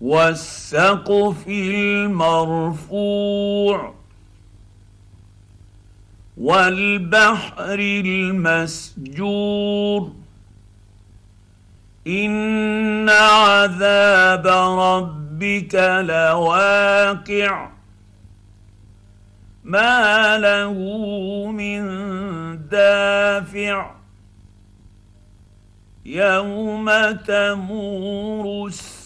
والسقف المرفوع والبحر المسجور إن عذاب ربك لواقع ما له من دافع يوم تمور السماء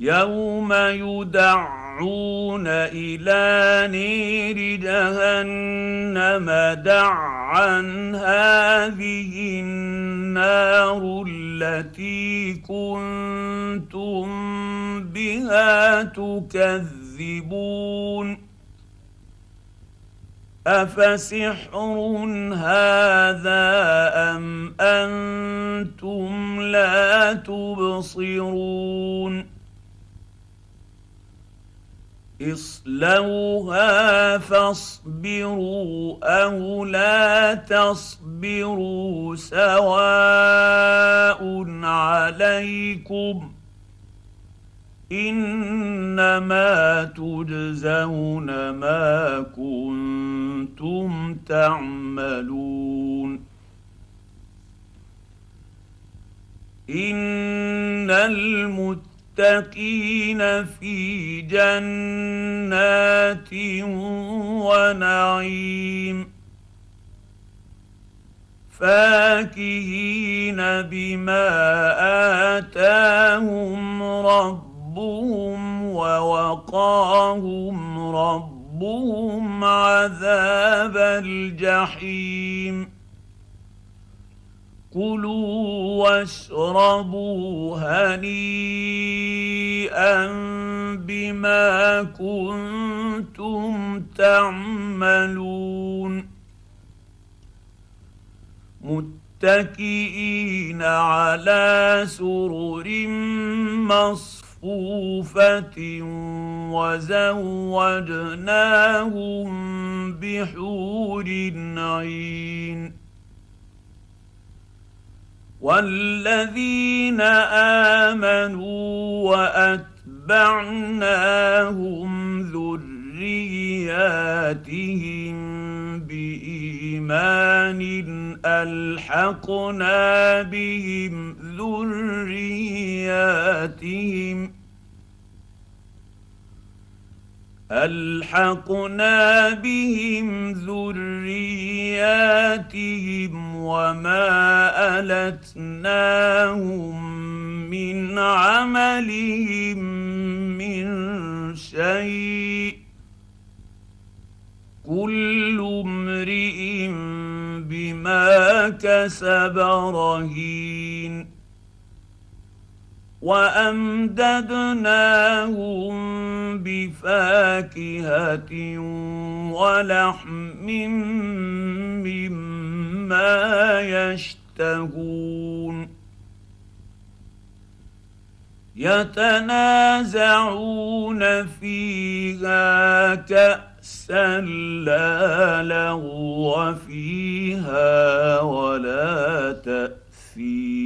يوم يدعون إلى نير جهنم دعا هذه النار التي كنتم بها تكذبون افسحر هذا ام أنتم لا تبصرون اصلوها فاصبروا أو لا تصبروا سواء عليكم انما تجزون ما كنتم تعملون ان المتقين في جنات ونعيم فاكهين بما اتاهم رب ربهم ووقاهم ربهم عذاب الجحيم كلوا واشربوا هنيئا بما كنتم تعملون. متكئين على سرر مصفوفة وزوجناهم بحور عين. والذين امنوا واتبعناهم ذرياتهم بايمان الحقنا بهم ذرياتهم ألحقنا بهم ذرياتهم وما ألتناهم من عملهم من شيء. كل امرئ بما كسب رهين. وأمددناهم بفاكهة ولحم مما يشتهون. يتنازعون فيها كأسا لا لغو فيها ولا تأثيم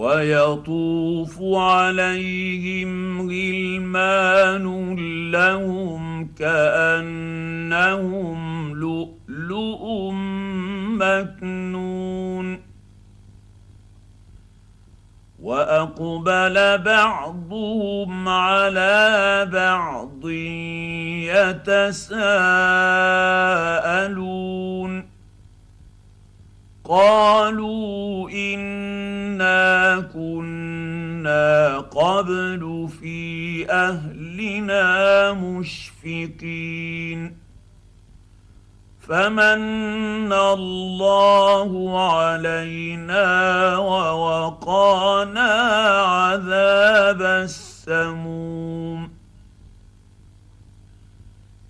ويطوف عليهم غلمان لهم كأنهم لؤلؤ مكنون. وأقبل بعضهم على بعض يتساءلون. قالوا قبل في أهلنا مشفقين. فمن الله علينا ووقانا عذاب السموم.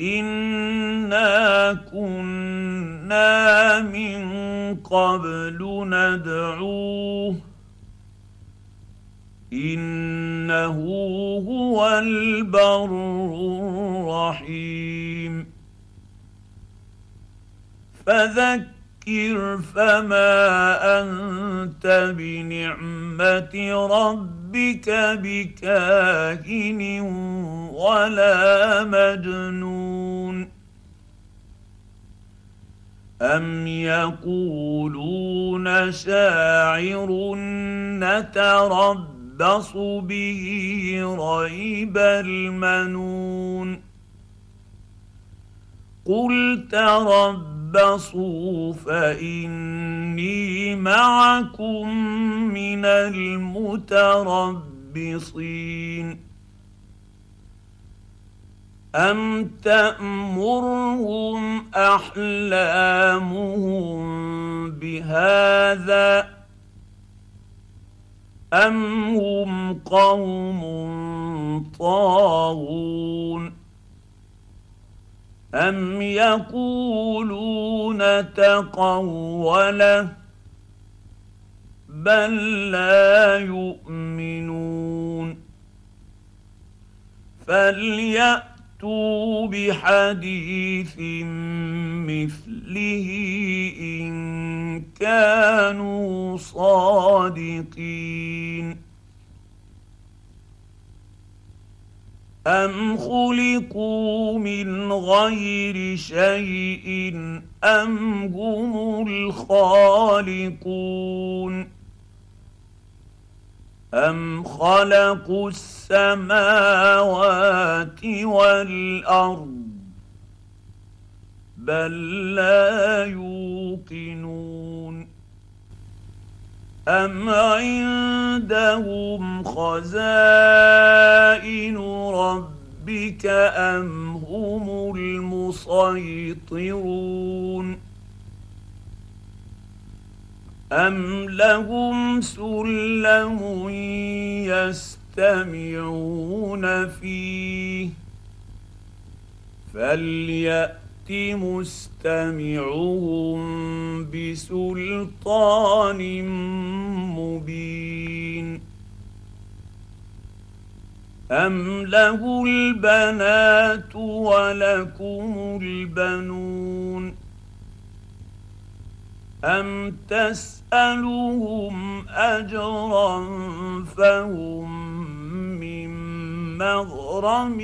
إنا كنا من قبل ندعوه. انه هو البر الرحيم فذكر فما انت بنعمه ربك بكاهن ولا مجنون ام يقولون شاعر نتربص به ريب المنون قل تربص تربصوا فاني معكم من المتربصين ام تامرهم احلامهم بهذا ام هم قوم طاغون أم يقولون تقوله بل لا يؤمنون فليأتوا بحديث مثله إن كانوا صادقين. أم خلقوا من غير شيء أم هم الخالقون. أم خلقوا السماوات والأرض بل لا يوقنون أم عندهم خزائن ربك أم هم المسيطرون أم لهم سلم يستمعون فيه فليأت مستمعهم بسلطان مبين أم له البنات ولكم البنون أم تسألهم أجرا فهم من مغرم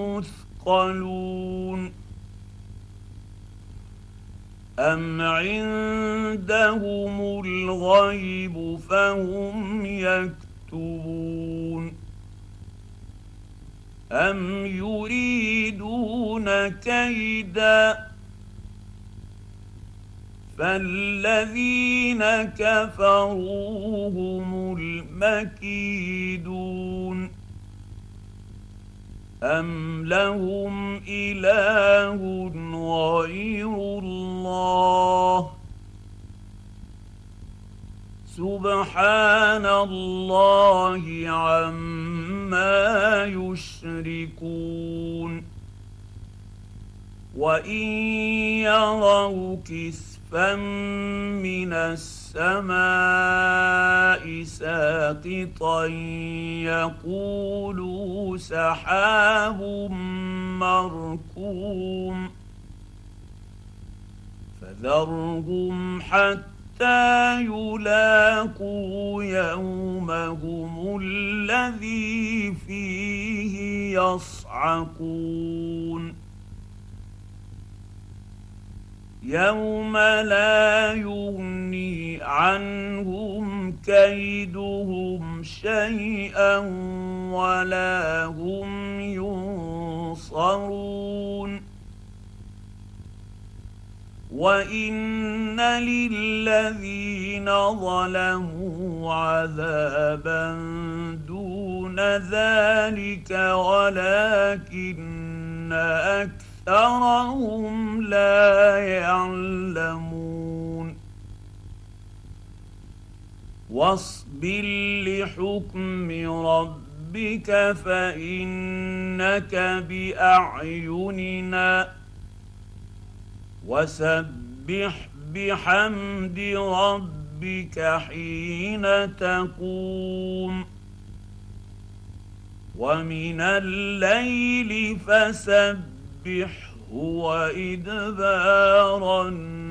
مثقلون أم عندهم الغيب فهم يكتبون أم يريدون كيدا فالذين كفروا هم المكيدون أم لهم إله غير الله؟ سبحان الله عما يشركون وإن يروا كسفا من السماء ساقطا يقولوا سحاب مركوم فذرهم حتى يلاقوا يومهم الذي فيه يصعقون يوم لا يغني عنهم كيدهم شيئا ولا هم ينصرون وان للذين ظلموا عذابا دون ذلك ولكن أكثرهم لا يعلمون. واصبر لحكم ربك فإنك بأعيننا. وسبح بحمد ربك حين تقوم. ومن الليل فسبحه وادبار النار